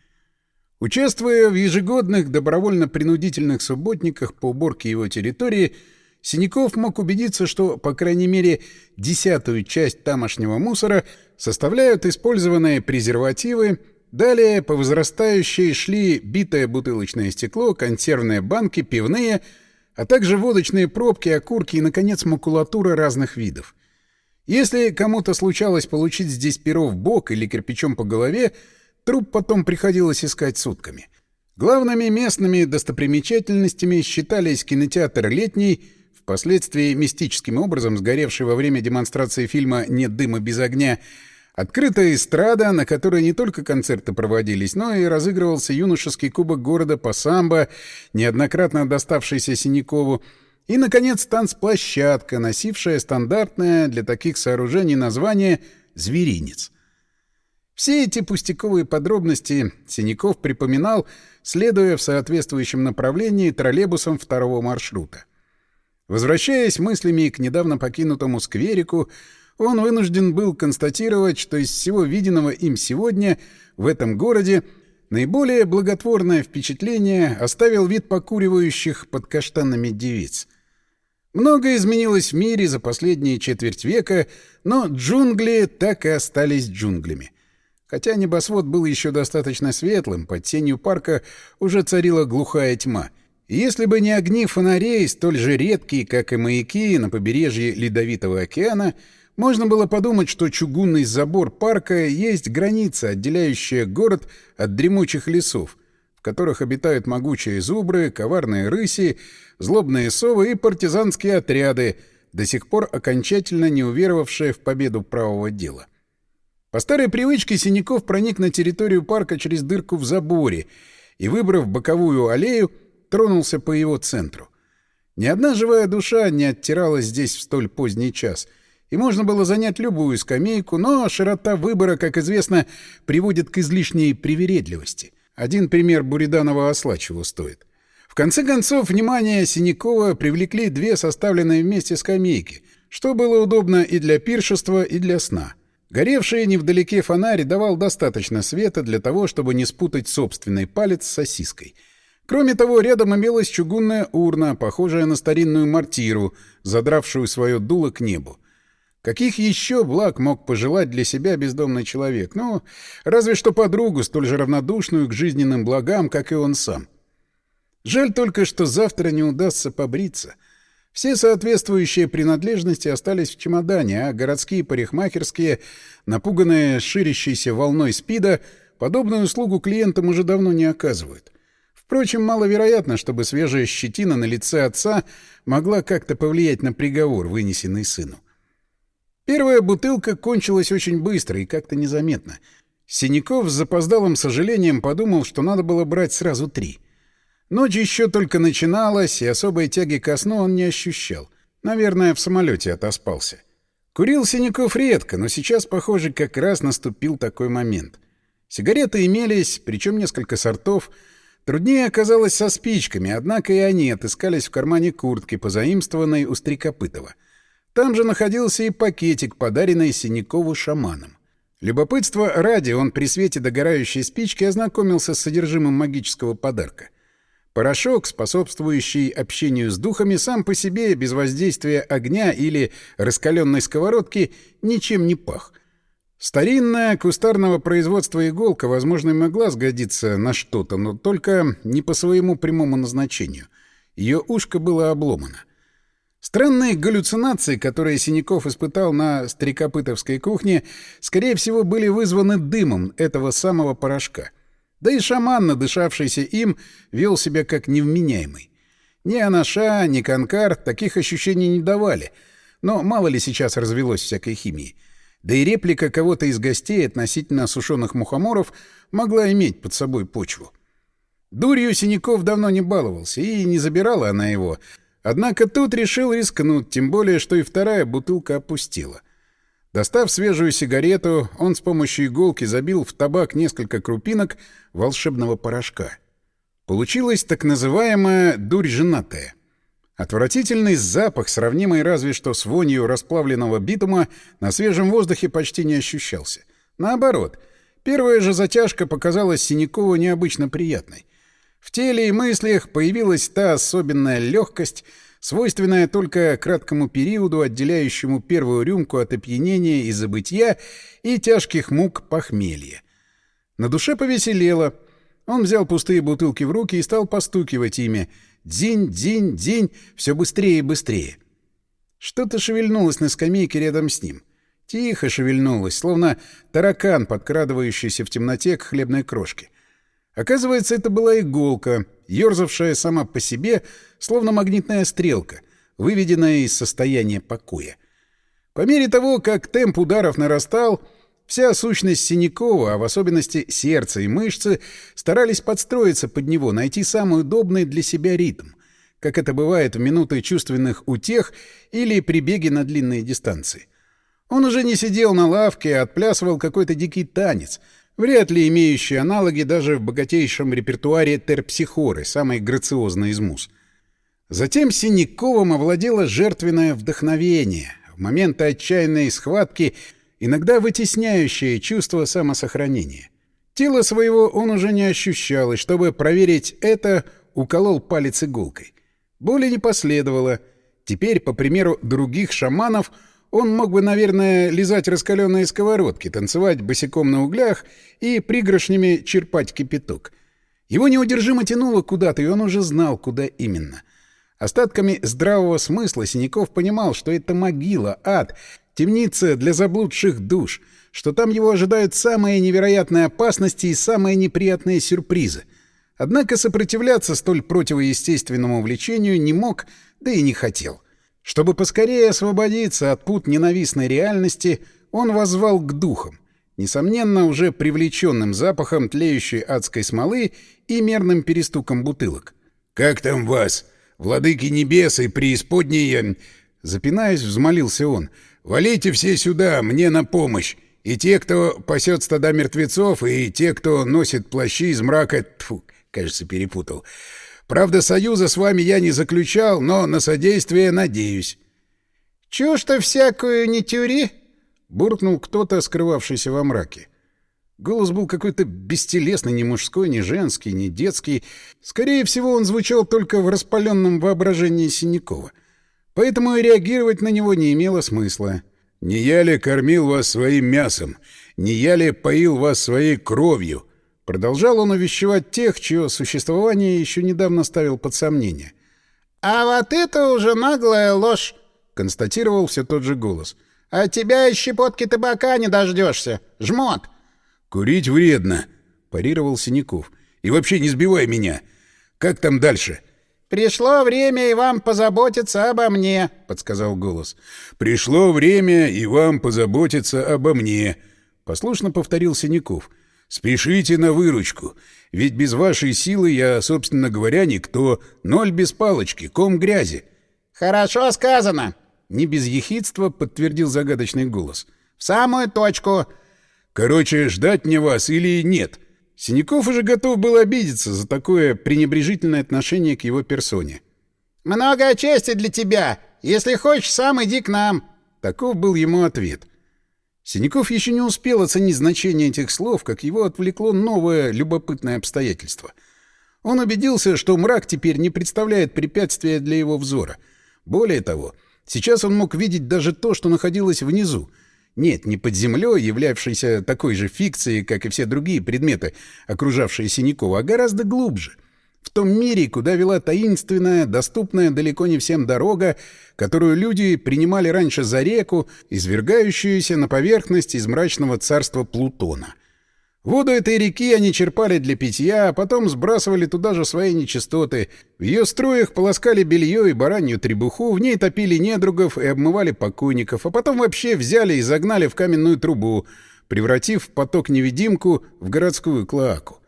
Участвуя в ежегодных добровольно-принудительных субботниках по уборке его территории, Синяков мог убедиться, что, по крайней мере, десятую часть тамошнего мусора составляют использованные презервативы, далее по возрастающей шли битое бутылочное стекло, консервные банки, пивные, а также водочные пробки, окурки и, наконец, макулатура разных видов. Если кому-то случалось получить здесь перо в бок или кирпичом по голове, труп потом приходилось искать сутками. Главными местными достопримечательностями считались кинотеатр «Летний», впоследствии мистическим образом сгоревший во время демонстрации фильма «Нет дыма без огня», открытая эстрада, на которой не только концерты проводились, но и разыгрывался юношеский кубок города по самбо, неоднократно доставшийся Синякову, и, наконец, танцплощадка, носившая стандартное для таких сооружений название «Зверинец». Все эти пустяковые подробности Синяков припоминал, следуя в соответствующем направлении троллейбусом второго маршрута. Возвращаясь мыслями к недавно покинутому скверику, он вынужден был констатировать, что из всего виденного им сегодня в этом городе наиболее благотворное впечатление оставил вид покуривающих под каштанами девиц. Многое изменилось в мире за последние четверть века, но джунгли так и остались джунглями. Хотя небосвод был еще достаточно светлым, под тенью парка уже царила глухая тьма — если бы не огни фонарей, столь же редкие, как и маяки на побережье Ледовитого океана, можно было подумать, что чугунный забор парка есть граница, отделяющая город от дремучих лесов, в которых обитают могучие зубры, коварные рыси, злобные совы и партизанские отряды, до сих пор окончательно не уверовавшие в победу правого дела. По старой привычке Синяков проник на территорию парка через дырку в заборе и, выбрав боковую аллею, тронулся по его центру. Ни одна живая душа не оттиралась здесь в столь поздний час, и можно было занять любую скамейку, но широта выбора, как известно, приводит к излишней привередливости. Один пример Буриданова осла чего стоит. В конце концов, внимание Синякова привлекли две составленные вместе скамейки, что было удобно и для пиршества, и для сна. Горевший невдалеке фонарь давал достаточно света для того, чтобы не спутать собственный палец с сосиской — Кроме того, рядом имелась чугунная урна, похожая на старинную мортиру, задравшую свое дуло к небу. Каких еще благ мог пожелать для себя бездомный человек? Ну, разве что подругу, столь же равнодушную к жизненным благам, как и он сам. Жаль только, что завтра не удастся побриться. Все соответствующие принадлежности остались в чемодане, а городские парикмахерские, напуганные ширящейся волной спида, подобную услугу клиентам уже давно не оказывают. Впрочем, маловероятно, чтобы свежая щетина на лице отца могла как-то повлиять на приговор, вынесенный сыну. Первая бутылка кончилась очень быстро и как-то незаметно. Синяков с запоздалым сожалением подумал, что надо было брать сразу три. Ночь еще только начиналась, и особой тяги ко сну он не ощущал. Наверное, в самолете отоспался. Курил Синяков редко, но сейчас, похоже, как раз наступил такой момент. Сигареты имелись, причем несколько сортов — Труднее оказалось со спичками, однако и они отыскались в кармане куртки, позаимствованной у Стрекопытова. Там же находился и пакетик, подаренный Синякову шаманом. Любопытство ради он при свете догорающей спички ознакомился с содержимым магического подарка. Порошок, способствующий общению с духами, сам по себе, без воздействия огня или раскаленной сковородки, ничем не пах — Старинная кустарного производства иголка, возможно, и могла сгодиться на что-то, но только не по своему прямому назначению. Ее ушко было обломано. Странные галлюцинации, которые Синяков испытал на Стрекопытовской кухне, скорее всего, были вызваны дымом этого самого порошка. Да и шаман, надышавшийся им, вел себя как невменяемый. Ни Анаша, ни Канкар таких ощущений не давали, но мало ли сейчас развелось всякой химии. Да и реплика кого-то из гостей относительно осушенных мухоморов могла иметь под собой почву. Дурью Синяков давно не баловался, и не забирала она его — Однако тут решил рискнуть, тем более, что и вторая бутылка опустила. Достав свежую сигарету, он с помощью иголки забил в табак несколько крупинок волшебного порошка. Получилась так называемая «дурь женатая». Отвратительный запах, сравнимый разве что с вонью расплавленного битума, на свежем воздухе почти не ощущался. Наоборот, первая же затяжка показалась Синякову необычно приятной. В теле и мыслях появилась та особенная легкость, свойственная только краткому периоду, отделяющему первую рюмку от опьянения и забытья и тяжких мук похмелья. На душе повеселело. Он взял пустые бутылки в руки и стал постукивать ими. Дзинь, дзинь, дзинь, все быстрее и быстрее. Что-то шевельнулось на скамейке рядом с ним. Тихо шевельнулось, словно таракан, подкрадывающийся в темноте к хлебной крошке. Оказывается, это была иголка, ерзавшая сама по себе, словно магнитная стрелка, выведенная из состояния покоя. По мере того, как темп ударов нарастал, вся сущность Синякова, а в особенности сердце и мышцы, старались подстроиться под него, найти самый удобный для себя ритм, как это бывает в минуты чувственных утех или при беге на длинные дистанции. Он уже не сидел на лавке, а отплясывал какой-то дикий танец — вряд ли имеющие аналоги даже в богатейшем репертуаре терпсихоры, самой грациозной из муз. Затем Синяковым овладело жертвенное вдохновение, в моменты отчаянной схватки иногда вытесняющее чувство самосохранения. Тело своего он уже не ощущал, и чтобы проверить это, уколол палец иголкой. Боли не последовало. Теперь, по примеру других шаманов, он мог бы, наверное, лизать раскаленные сковородки, танцевать босиком на углях и пригоршнями черпать кипяток. Его неудержимо тянуло куда-то, и он уже знал, куда именно. Остатками здравого смысла Синяков понимал, что это могила, ад, темница для заблудших душ, что там его ожидают самые невероятные опасности и самые неприятные сюрпризы. Однако сопротивляться столь противоестественному влечению не мог, да и не хотел. Чтобы поскорее освободиться от пут ненавистной реальности, он возвал к духам, несомненно, уже привлеченным запахом тлеющей адской смолы и мерным перестуком бутылок. «Как там вас? Владыки небес и преисподние...» Запинаясь, взмолился он. «Валите все сюда, мне на помощь! И те, кто пасет стада мертвецов, и те, кто носит плащи из мрака...» Тьфу, кажется, перепутал. Правда, союза с вами я не заключал, но на содействие надеюсь. — Чушь-то всякую не тюри? — буркнул кто-то, скрывавшийся во мраке. Голос был какой-то бестелесный, ни мужской, ни женский, ни детский. Скорее всего, он звучал только в распаленном воображении Синякова. Поэтому и реагировать на него не имело смысла. «Не я ли кормил вас своим мясом? Не я ли поил вас своей кровью? Продолжал он увещевать тех, чье существование еще недавно ставил под сомнение. «А вот это уже наглая ложь!» — констатировал все тот же голос. «А тебя и щепотки табака не дождешься! Жмот!» «Курить вредно!» — парировал Синяков. «И вообще не сбивай меня! Как там дальше?» «Пришло время и вам позаботиться обо мне», — подсказал голос. «Пришло время и вам позаботиться обо мне», — послушно повторил Синяков. Спешите на выручку, ведь без вашей силы я, собственно говоря, никто. Ноль без палочки, ком грязи. Хорошо сказано, не без ехидства подтвердил загадочный голос. В самую точку. Короче, ждать мне вас или нет? Синяков уже готов был обидеться за такое пренебрежительное отношение к его персоне. «Много чести для тебя. Если хочешь, сам иди к нам». Таков был ему ответ. Синяков еще не успел оценить значение этих слов, как его отвлекло новое любопытное обстоятельство. Он убедился, что мрак теперь не представляет препятствия для его взора. Более того, сейчас он мог видеть даже то, что находилось внизу. Нет, не под землей, являвшейся такой же фикцией, как и все другие предметы, окружавшие Синякова, а гораздо глубже. В том мире, куда вела таинственная, доступная далеко не всем дорога, которую люди принимали раньше за реку, извергающуюся на поверхность из мрачного царства Плутона — Воду этой реки они черпали для питья, а потом сбрасывали туда же свои нечистоты. В ее струях полоскали белье и баранью требуху, в ней топили недругов и обмывали покойников, а потом вообще взяли и загнали в каменную трубу, превратив поток-невидимку в городскую клоаку.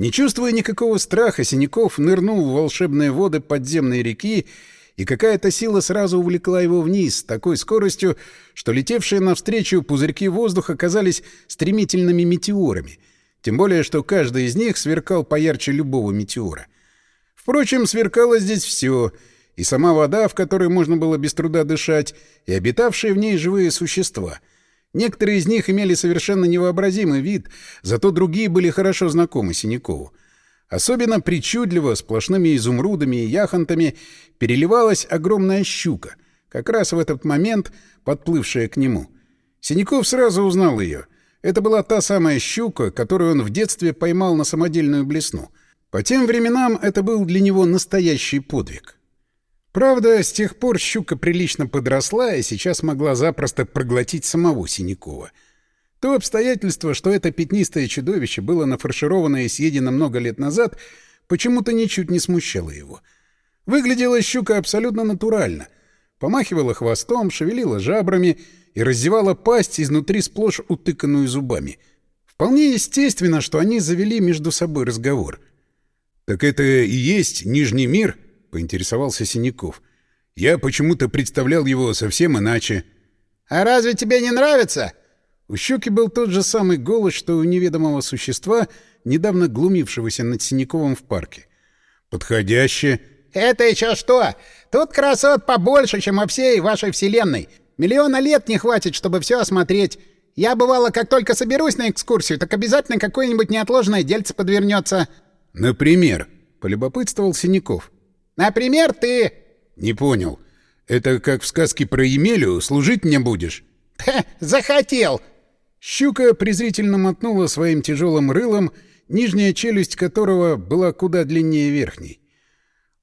Не чувствуя никакого страха, Синяков нырнул в волшебные воды подземной реки и какая-то сила сразу увлекла его вниз с такой скоростью, что летевшие навстречу пузырьки воздуха казались стремительными метеорами, тем более что каждый из них сверкал поярче любого метеора. Впрочем, сверкало здесь все — и сама вода, в которой можно было без труда дышать, и обитавшие в ней живые существа. Некоторые из них имели совершенно невообразимый вид, зато другие были хорошо знакомы Синякову. Особенно причудливо, сплошными изумрудами и яхонтами, переливалась огромная щука, как раз в этот момент подплывшая к нему. Синяков сразу узнал ее. Это была та самая щука, которую он в детстве поймал на самодельную блесну. По тем временам это был для него настоящий подвиг. Правда, с тех пор щука прилично подросла и сейчас могла запросто проглотить самого Синякова — то обстоятельство, что это пятнистое чудовище было нафаршировано и съедено много лет назад, почему-то ничуть не смущало его. Выглядела щука абсолютно натурально. Помахивала хвостом, шевелила жабрами и раздевала пасть изнутри сплошь утыканную зубами. Вполне естественно, что они завели между собой разговор. «Так это и есть Нижний мир?» — поинтересовался Синяков. «Я почему-то представлял его совсем иначе». «А разве тебе не нравится?» У щуки был тот же самый голос, что у неведомого существа, недавно глумившегося над Синяковым в парке. «Подходяще». «Это еще что? Тут красот побольше, чем во всей вашей вселенной. Миллиона лет не хватит, чтобы все осмотреть. Я, бывало, как только соберусь на экскурсию, так обязательно какое-нибудь неотложное дельце подвернется». «Например?» — полюбопытствовал Синяков. «Например, ты...» «Не понял. Это как в сказке про Емелю «Служить мне будешь»?» «Ха, захотел!» Щука презрительно мотнула своим тяжелым рылом, нижняя челюсть которого была куда длиннее верхней.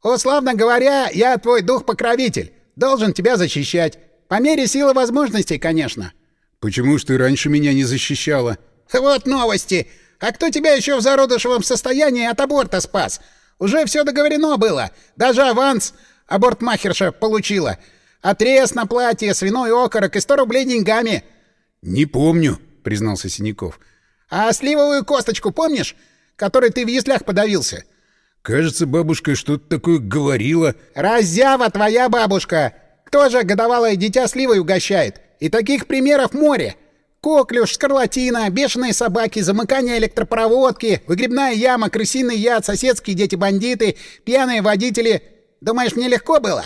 «Условно говоря, я твой дух-покровитель. Должен тебя защищать. По мере силы возможностей, конечно». «Почему ж ты раньше меня не защищала?» «Вот новости! А кто тебя еще в зародышевом состоянии от аборта спас? Уже все договорено было. Даже аванс абортмахерша получила. Отрез на платье, свиной окорок и сто рублей деньгами». «Не помню», признался Синяков. «А сливовую косточку помнишь, которой ты в яслях подавился?» «Кажется, бабушка что-то такое говорила». «Разява твоя бабушка! Кто же годовалое дитя сливой угощает? И таких примеров море!» Коклюш, скарлатина, бешеные собаки, замыкание электропроводки, выгребная яма, крысиный яд, соседские дети-бандиты, пьяные водители. Думаешь, мне легко было?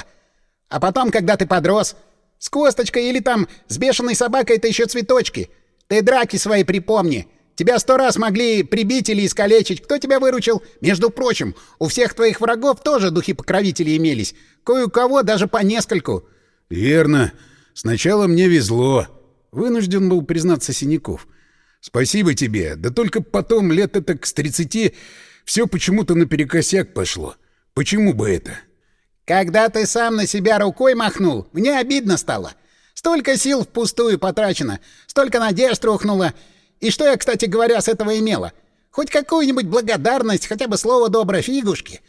А потом, когда ты подрос, с косточкой или там с бешеной собакой это еще цветочки. Ты драки свои припомни. Тебя сто раз могли прибить или искалечить. Кто тебя выручил? Между прочим, у всех твоих врагов тоже духи-покровители имелись. Кое у кого даже по нескольку. — Верно. Сначала мне везло. Вынужден был признаться Синяков. — Спасибо тебе. Да только потом, лет это к тридцати, все почему-то наперекосяк пошло. Почему бы это? — Когда ты сам на себя рукой махнул, мне обидно стало. Столько сил впустую потрачено, столько надежд рухнуло. И что я, кстати говоря, с этого имела? Хоть какую-нибудь благодарность, хотя бы слово доброе фигушки.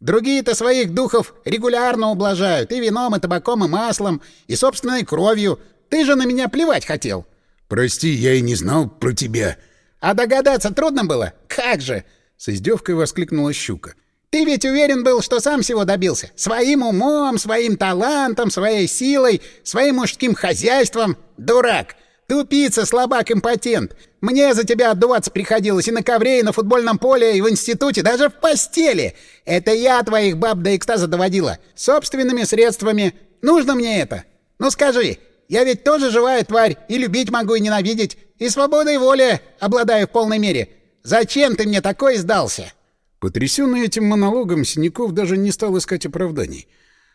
Другие-то своих духов регулярно ублажают и вином, и табаком, и маслом, и собственной кровью. Ты же на меня плевать хотел. Прости, я и не знал про тебя. А догадаться трудно было? Как же! С издевкой воскликнула щука. — ты ведь уверен был, что сам всего добился? Своим умом, своим талантом, своей силой, своим мужским хозяйством? Дурак! Тупица, слабак, импотент! Мне за тебя отдуваться приходилось и на ковре, и на футбольном поле, и в институте, даже в постели! Это я твоих баб до экстаза доводила. Собственными средствами. Нужно мне это? Ну скажи, я ведь тоже живая тварь, и любить могу, и ненавидеть, и свободой воли обладаю в полной мере. Зачем ты мне такой сдался?» Потрясенный этим монологом, Синяков даже не стал искать оправданий.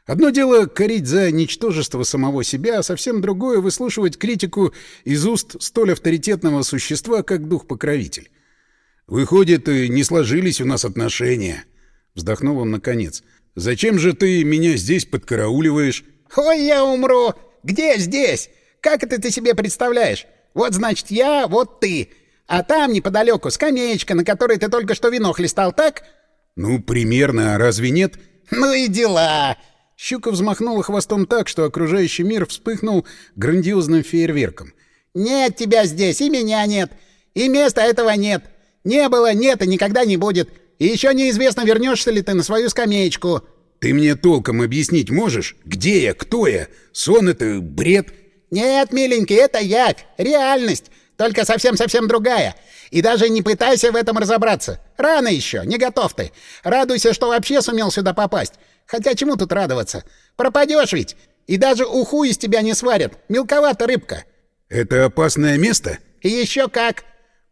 Одно дело корить за ничтожество самого себя, а совсем другое — выслушивать критику из уст столь авторитетного существа, как дух-покровитель. «Выходит, не сложились у нас отношения», — Вздохнул он наконец. «Зачем же ты меня здесь подкарауливаешь?» «Ой, я умру! Где здесь? Как это ты себе представляешь? Вот, значит, я, вот ты. А там, неподалеку, скамеечка, на которой ты только что вино хлестал, так?» «Ну, примерно, а разве нет?» «Ну и дела!» Щука взмахнула хвостом так, что окружающий мир вспыхнул грандиозным фейерверком. «Нет тебя здесь, и меня нет, и места этого нет. Не было, нет и никогда не будет. И еще неизвестно, вернешься ли ты на свою скамеечку». «Ты мне толком объяснить можешь? Где я? Кто я? Сон это? Бред?» «Нет, миленький, это явь, реальность, только совсем-совсем другая. И даже не пытайся в этом разобраться. Рано еще, не готов ты. Радуйся, что вообще сумел сюда попасть. Хотя чему тут радоваться? Пропадешь ведь. И даже уху из тебя не сварят. Мелковата рыбка. Это опасное место? И еще как.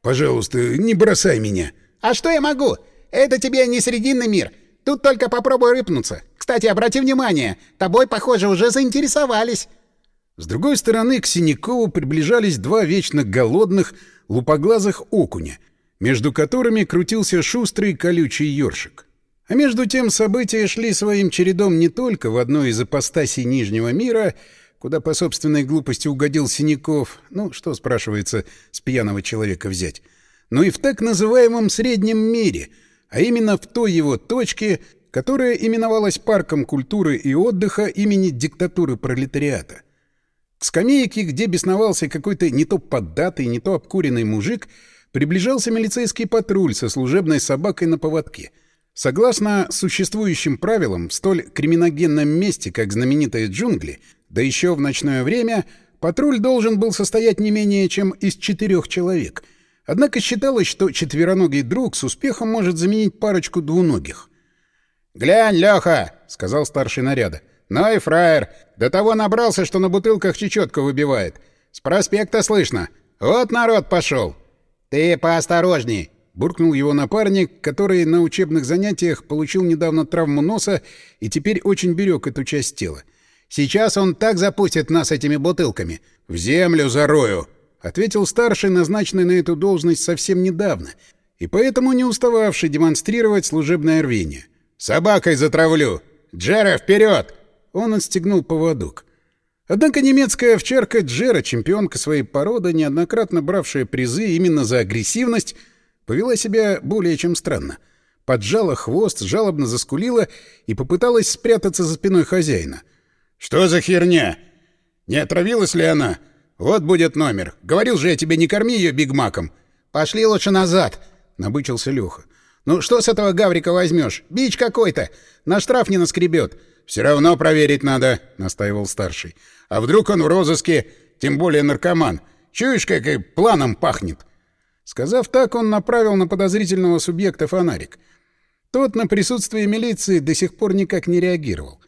Пожалуйста, не бросай меня. А что я могу? Это тебе не срединный мир. Тут только попробуй рыпнуться. Кстати, обрати внимание, тобой, похоже, уже заинтересовались. С другой стороны, к Синякову приближались два вечно голодных, лупоглазых окуня, между которыми крутился шустрый колючий ёршик. А между тем события шли своим чередом не только в одной из апостасий Нижнего мира, куда по собственной глупости угодил Синяков, ну, что, спрашивается, с пьяного человека взять, но и в так называемом Среднем мире, а именно в той его точке, которая именовалась Парком культуры и отдыха имени диктатуры пролетариата. К скамейке, где бесновался какой-то не то поддатый, не то обкуренный мужик, приближался милицейский патруль со служебной собакой на поводке — Согласно существующим правилам, в столь криминогенном месте, как знаменитые джунгли, да еще в ночное время, патруль должен был состоять не менее чем из четырех человек. Однако считалось, что четвероногий друг с успехом может заменить парочку двуногих. «Глянь, Леха!» — сказал старший наряда. «Ну и фраер! До того набрался, что на бутылках чечетку выбивает. С проспекта слышно. Вот народ пошел!» «Ты поосторожней!» Буркнул его напарник, который на учебных занятиях получил недавно травму носа и теперь очень берег эту часть тела. «Сейчас он так запустит нас этими бутылками. В землю зарою!» — ответил старший, назначенный на эту должность совсем недавно, и поэтому не устававший демонстрировать служебное рвение. «Собакой затравлю! Джера, вперед!» Он отстегнул поводок. Однако немецкая овчарка Джера, чемпионка своей породы, неоднократно бравшая призы именно за агрессивность, повела себя более чем странно. Поджала хвост, жалобно заскулила и попыталась спрятаться за спиной хозяина. «Что за херня? Не отравилась ли она? Вот будет номер. Говорил же я тебе, не корми ее бигмаком. Пошли лучше назад!» — набычился Леха. «Ну что с этого гаврика возьмешь? Бич какой-то! На штраф не наскребет!» «Все равно проверить надо», — настаивал старший. «А вдруг он в розыске, тем более наркоман? Чуешь, как и планом пахнет?» Сказав так, он направил на подозрительного субъекта фонарик. Тот на присутствие милиции до сих пор никак не реагировал.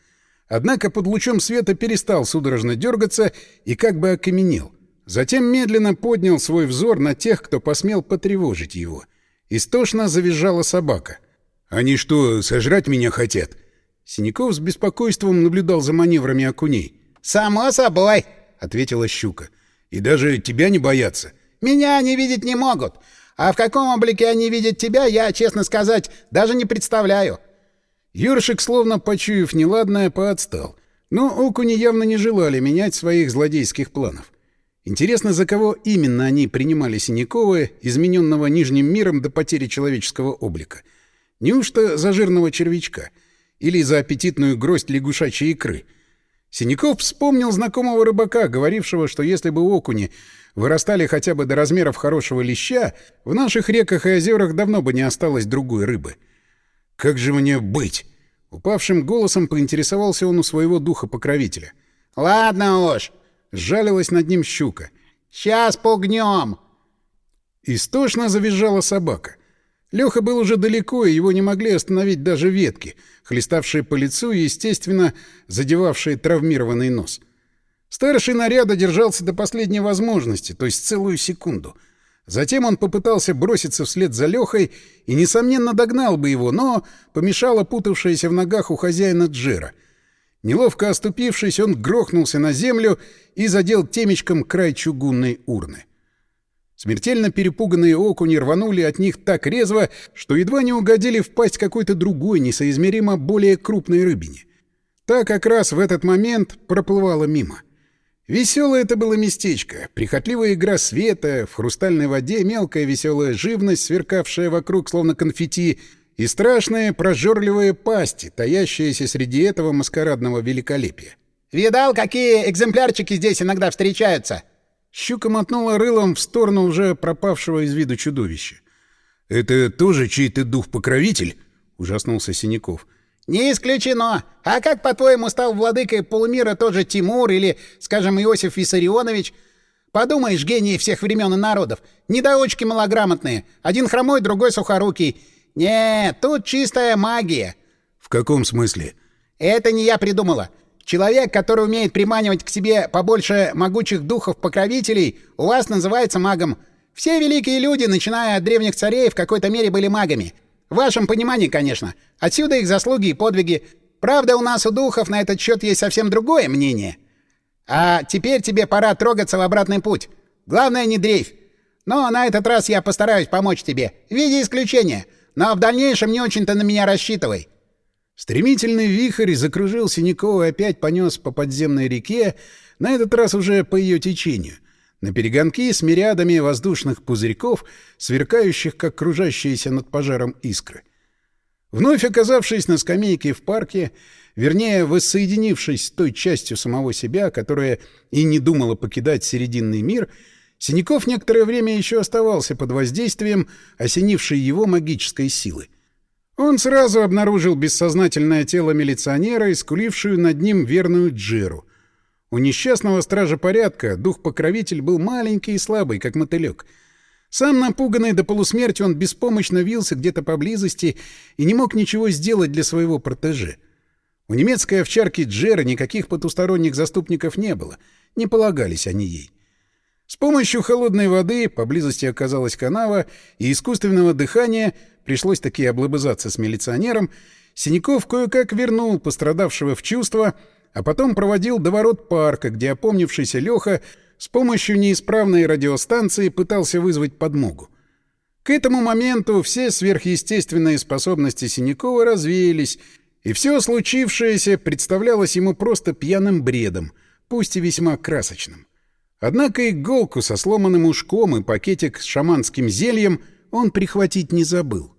Однако под лучом света перестал судорожно дергаться и как бы окаменел. Затем медленно поднял свой взор на тех, кто посмел потревожить его. Истошно завизжала собака. «Они что, сожрать меня хотят?» Синяков с беспокойством наблюдал за маневрами окуней. «Само собой», — ответила щука. «И даже тебя не боятся?» Меня они видеть не могут. А в каком облике они видят тебя, я, честно сказать, даже не представляю». Юршик, словно почуяв неладное, поотстал. Но окуни явно не желали менять своих злодейских планов. Интересно, за кого именно они принимали Синякова, измененного Нижним миром до потери человеческого облика? Неужто за жирного червячка? Или за аппетитную гроздь лягушачьей икры? Синяков вспомнил знакомого рыбака, говорившего, что если бы окуни вырастали хотя бы до размеров хорошего леща, в наших реках и озерах давно бы не осталось другой рыбы. «Как же мне быть?» Упавшим голосом поинтересовался он у своего духа-покровителя. «Ладно уж!» — сжалилась над ним щука. «Сейчас пугнем!» Истошно завизжала собака. Леха был уже далеко, и его не могли остановить даже ветки, хлеставшие по лицу и, естественно, задевавшие травмированный нос. — Старший наряда держался до последней возможности, то есть целую секунду. Затем он попытался броситься вслед за Лехой и, несомненно, догнал бы его, но помешала путавшаяся в ногах у хозяина Джера. Неловко оступившись, он грохнулся на землю и задел темечком край чугунной урны. Смертельно перепуганные окуни рванули от них так резво, что едва не угодили в пасть какой-то другой, несоизмеримо более крупной рыбине. Та как раз в этот момент проплывала мимо. Веселое это было местечко. Прихотливая игра света, в хрустальной воде мелкая веселая живность, сверкавшая вокруг, словно конфетти, и страшные прожорливые пасти, таящиеся среди этого маскарадного великолепия. «Видал, какие экземплярчики здесь иногда встречаются?» Щука мотнула рылом в сторону уже пропавшего из виду чудовища. «Это тоже чей-то дух-покровитель?» — ужаснулся Синяков. «Не исключено. А как, по-твоему, стал владыкой полумира тот же Тимур или, скажем, Иосиф Виссарионович? Подумаешь, гении всех времен и народов. Недоучки малограмотные. Один хромой, другой сухорукий. Нет, тут чистая магия». «В каком смысле?» «Это не я придумала. Человек, который умеет приманивать к себе побольше могучих духов-покровителей, у вас называется магом. Все великие люди, начиная от древних царей, в какой-то мере были магами. В вашем понимании, конечно. Отсюда их заслуги и подвиги. Правда, у нас у духов на этот счет есть совсем другое мнение. А теперь тебе пора трогаться в обратный путь. Главное, не дрейфь. Но на этот раз я постараюсь помочь тебе. В виде исключения. Но в дальнейшем не очень-то на меня рассчитывай. Стремительный вихрь закружил Синякова и опять понес по подземной реке, на этот раз уже по ее течению, на перегонки с мириадами воздушных пузырьков, сверкающих, как кружащиеся над пожаром искры. Вновь оказавшись на скамейке в парке, вернее, воссоединившись с той частью самого себя, которая и не думала покидать серединный мир, Синяков некоторое время еще оставался под воздействием осенившей его магической силы — он сразу обнаружил бессознательное тело милиционера и скулившую над ним верную Джеру. У несчастного стража порядка дух-покровитель был маленький и слабый, как мотылек. Сам напуганный до полусмерти он беспомощно вился где-то поблизости и не мог ничего сделать для своего протеже. У немецкой овчарки Джеры никаких потусторонних заступников не было, не полагались они ей. С помощью холодной воды, поблизости оказалась канава, и искусственного дыхания пришлось таки облобызаться с милиционером, Синяков кое-как вернул пострадавшего в чувство, а потом проводил до ворот парка, где опомнившийся Леха с помощью неисправной радиостанции пытался вызвать подмогу. К этому моменту все сверхъестественные способности Синякова развеялись, и все случившееся представлялось ему просто пьяным бредом, пусть и весьма красочным. Однако иголку со сломанным ушком и пакетик с шаманским зельем он прихватить не забыл.